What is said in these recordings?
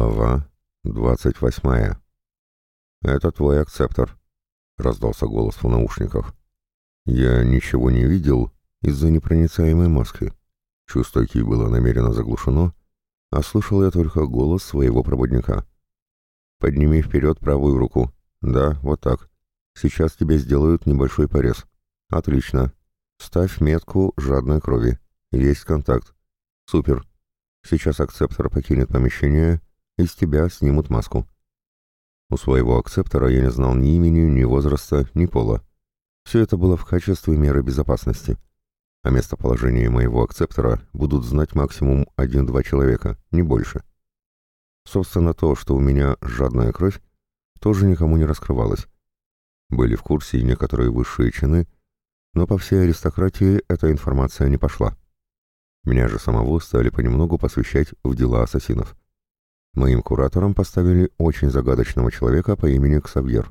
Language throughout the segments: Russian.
Глава двадцать восьмая. «Это твой акцептор», — раздался голос в наушниках. Я ничего не видел из-за непроницаемой маски. Чувство Ки было намеренно заглушено, а слышал я только голос своего проводника. «Подними вперед правую руку. Да, вот так. Сейчас тебе сделают небольшой порез. Отлично. Ставь метку жадной крови. Есть контакт. Супер. Сейчас акцептор покинет помещение, и с тебя снимут маску. У своего акцептора я не знал ни имени, ни возраста, ни пола. Все это было в качестве меры безопасности. О местоположении моего акцептора будут знать максимум один-два человека, не больше. Собственно, то, что у меня жадная кровь, тоже никому не раскрывалось. Были в курсе и некоторые высшие чины, но по всей аристократии эта информация не пошла. Меня же самого стали понемногу посвящать в дела ассасинов. Моим куратором поставили очень загадочного человека по имени Ксавьер.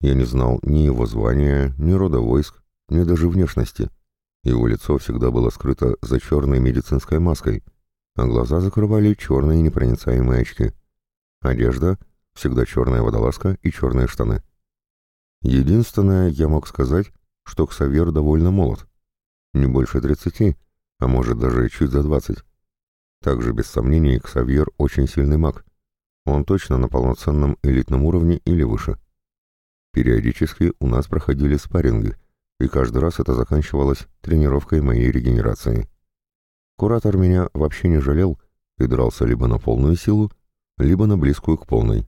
Я не знал ни его звания, ни рода войск, ни даже внешности. Его лицо всегда было скрыто за черной медицинской маской, а глаза закрывали черные непроницаемые очки. Одежда — всегда черная водолазка и черные штаны. Единственное, я мог сказать, что Ксавьер довольно молод. Не больше тридцати — а может даже чуть за двадцать. Также, без сомнений, Ксавьер очень сильный маг. Он точно на полноценном элитном уровне или выше. Периодически у нас проходили спарринги, и каждый раз это заканчивалось тренировкой моей регенерации. Куратор меня вообще не жалел и дрался либо на полную силу, либо на близкую к полной.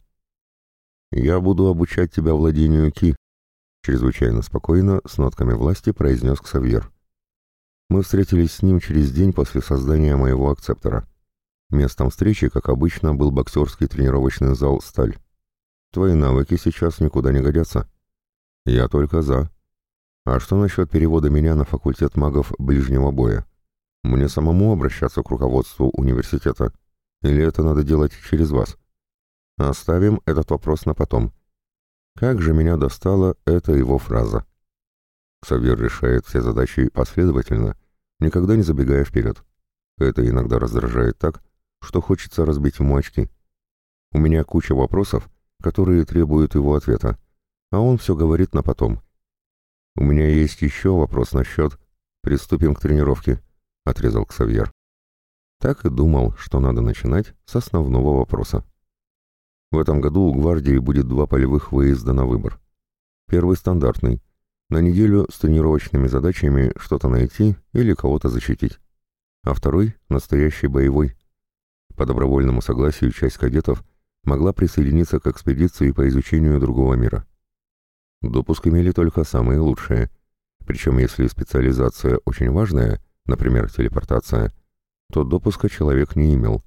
«Я буду обучать тебя владению ки», — чрезвычайно спокойно, с нотками власти произнес Ксавьер. Мы встретились с ним через день после создания моего акцептора. Местом встречи, как обычно, был боксерский тренировочный зал «Сталь». Твои навыки сейчас никуда не годятся. Я только за. А что насчет перевода меня на факультет магов ближнего боя? Мне самому обращаться к руководству университета? Или это надо делать через вас? Оставим этот вопрос на потом. Как же меня достала эта его фраза. Ксавьер решает все задачи последовательно, никогда не забегая вперед. Это иногда раздражает так, что хочется разбить ему очки. У меня куча вопросов, которые требуют его ответа, а он все говорит на потом. «У меня есть еще вопрос насчет...» «Приступим к тренировке», — отрезал Ксавьер. Так и думал, что надо начинать с основного вопроса. В этом году у гвардии будет два полевых выезда на выбор. Первый стандартный — на неделю с тренировочными задачами что-то найти или кого-то защитить. А второй — настоящий боевой. По добровольному согласию часть кадетов могла присоединиться к экспедиции по изучению другого мира. Допуск имели только самые лучшие. Причем если специализация очень важная, например, телепортация, то допуска человек не имел.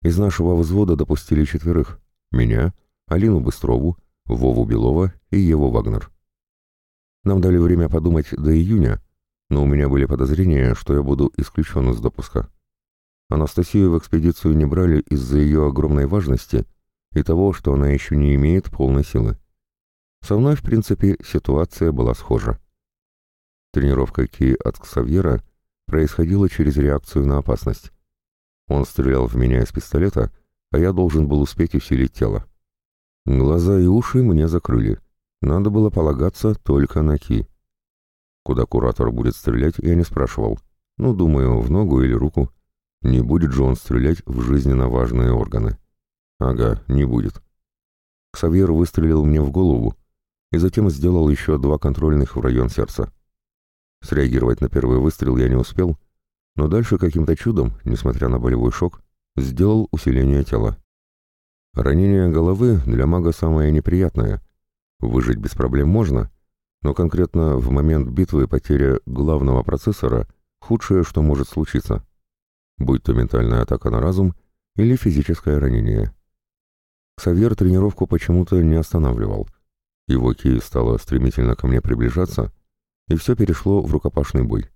Из нашего взвода допустили четверых — меня, Алину Быстрову, Вову Белова и Еву Вагнер. Нам дали время подумать до июня, но у меня были подозрения, что я буду исключен из допуска. Анастасию в экспедицию не брали из-за ее огромной важности и того, что она еще не имеет полной силы. Со мной, в принципе, ситуация была схожа. Тренировка Ки от Ксавьера происходила через реакцию на опасность. Он стрелял в меня из пистолета, а я должен был успеть усилить тело. Глаза и уши мне закрыли — надо было полагаться только на Ки. Куда куратор будет стрелять, я не спрашивал. Ну, думаю, в ногу или руку. Не будет же он стрелять в жизненно важные органы. Ага, не будет. Ксавьер выстрелил мне в голову и затем сделал еще два контрольных в район сердца. Среагировать на первый выстрел я не успел, но дальше каким-то чудом, несмотря на болевой шок, сделал усиление тела. Ранение головы для мага самое неприятное — Выжить без проблем можно, но конкретно в момент битвы потеря главного процессора – худшее, что может случиться. Будь то ментальная атака на разум или физическое ранение. Ксавьер тренировку почему-то не останавливал. Его ки стало стремительно ко мне приближаться, и все перешло в рукопашный бой.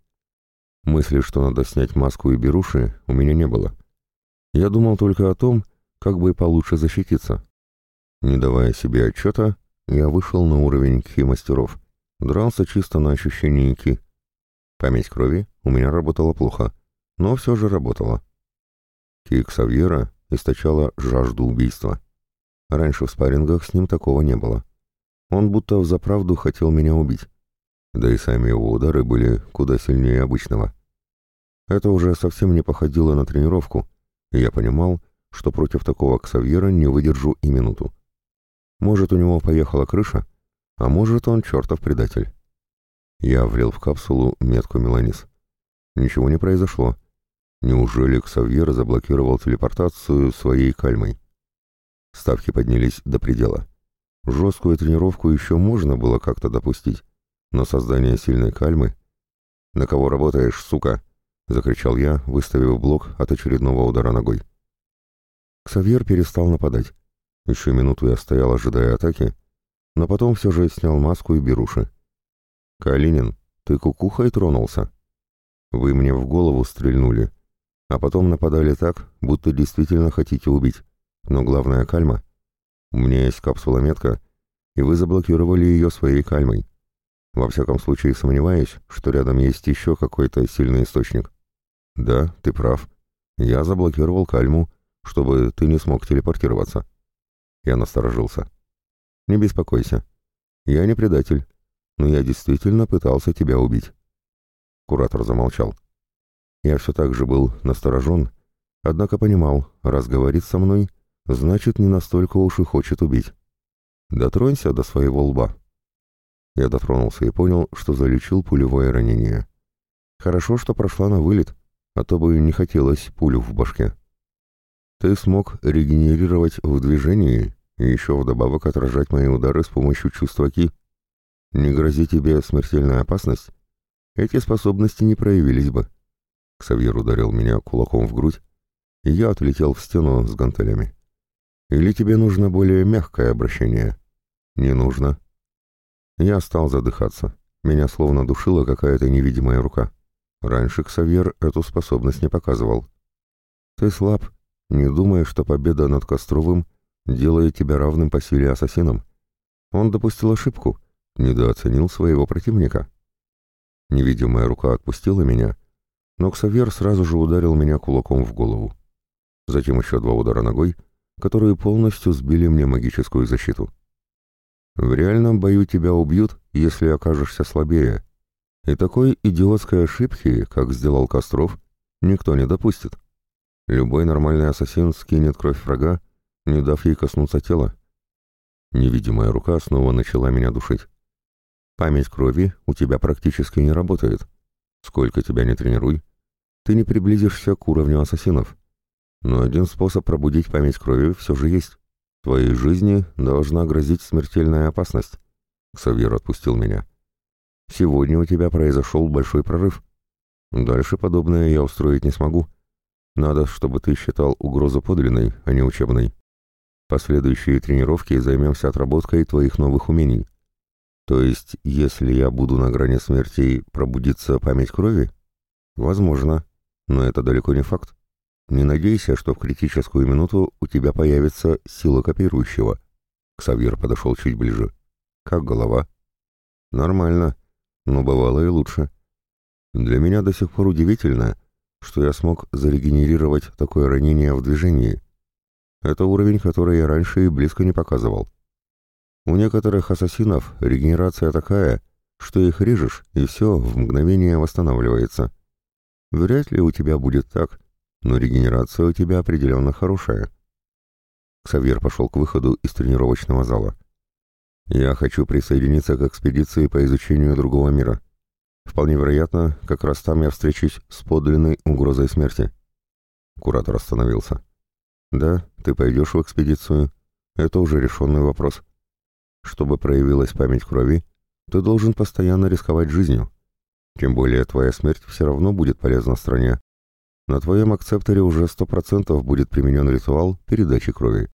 Мысли, что надо снять маску и беруши, у меня не было. Я думал только о том, как бы получше защититься. Не давая себе отчета, я вышел на уровень ки-мастеров. Дрался чисто на ощущении ки. Память крови у меня работала плохо, но все же работала. Ки Ксавьера источала жажду убийства. Раньше в спаррингах с ним такого не было. Он будто взаправду хотел меня убить. Да и сами его удары были куда сильнее обычного. Это уже совсем не походило на тренировку, и я понимал, что против такого Ксавьера не выдержу и минуту. Может, у него поехала крыша, а может, он чертов предатель. Я влил в капсулу метку Меланис. Ничего не произошло. Неужели Ксавьер заблокировал телепортацию своей кальмой? Ставки поднялись до предела. Жесткую тренировку еще можно было как-то допустить, но создание сильной кальмы... «На кого работаешь, сука?» — закричал я, выставив блок от очередного удара ногой. Ксавьер перестал нападать. Еще минуту я стоял, ожидая атаки, но потом все же снял маску и беруши. «Калинин, ты кукухой тронулся? Вы мне в голову стрельнули, а потом нападали так, будто действительно хотите убить. Но главная кальма. У меня есть капсула-метка, и вы заблокировали ее своей кальмой. Во всяком случае, сомневаюсь, что рядом есть еще какой-то сильный источник. Да, ты прав. Я заблокировал кальму, чтобы ты не смог телепортироваться. Я насторожился. Не беспокойся. Я не предатель, но я действительно пытался тебя убить. Куратор замолчал. Я все так же был насторожен, однако понимал, раз говорит со мной, значит, не настолько уж и хочет убить. Дотронься до своего лба. Я дотронулся и понял, что залечил пулевое ранение. Хорошо, что прошла на вылет, а то бы не хотелось пулю в башке. Ты смог регенерировать в движении и еще вдобавок отражать мои удары с помощью чувства Ки. Не грози тебе смертельная опасность, эти способности не проявились бы. Ксавьер ударил меня кулаком в грудь, и я отлетел в стену с гантелями. Или тебе нужно более мягкое обращение? Не нужно. Я стал задыхаться. Меня словно душила какая-то невидимая рука. Раньше Ксавьер эту способность не показывал. Ты слаб. Не думай, что победа над Костровым делает тебя равным по силе ассасином. Он допустил ошибку, недооценил своего противника. Невидимая рука отпустила меня, но Ксавьер сразу же ударил меня кулаком в голову. Затем еще два удара ногой, которые полностью сбили мне магическую защиту. В реальном бою тебя убьют, если окажешься слабее. И такой идиотской ошибки, как сделал Костров, никто не допустит. Любой нормальный ассасин скинет кровь врага, не дав ей коснуться тела. Невидимая рука снова начала меня душить. Память крови у тебя практически не работает. Сколько тебя не тренируй, ты не приблизишься к уровню ассасинов. Но один способ пробудить память крови все же есть. Твоей жизни должна грозить смертельная опасность. Ксавьер отпустил меня. Сегодня у тебя произошел большой прорыв. Дальше подобное я устроить не смогу. Надо, чтобы ты считал угрозу подлинной, а не учебной. Последующие тренировки займемся отработкой твоих новых умений. То есть, если я буду на грани смерти, пробудится память крови? Возможно, но это далеко не факт. Не надейся, что в критическую минуту у тебя появится сила копирующего. Ксавьер подошел чуть ближе. Как голова? Нормально, но бывало и лучше. Для меня до сих пор удивительно, что я смог зарегенерировать такое ранение в движении. Это уровень, который я раньше и близко не показывал. У некоторых ассасинов регенерация такая, что их режешь, и все в мгновение восстанавливается. Вряд ли у тебя будет так, но регенерация у тебя определенно хорошая. Ксавьер пошел к выходу из тренировочного зала. «Я хочу присоединиться к экспедиции по изучению другого мира. Вполне вероятно, как раз там я встречусь с подлинной угрозой смерти». Куратор остановился. «Да, ты пойдешь в экспедицию. Это уже решенный вопрос. Чтобы проявилась память крови, ты должен постоянно рисковать жизнью. Тем более твоя смерть все равно будет полезна стране. На твоем акцепторе уже сто процентов будет применен ритуал передачи крови.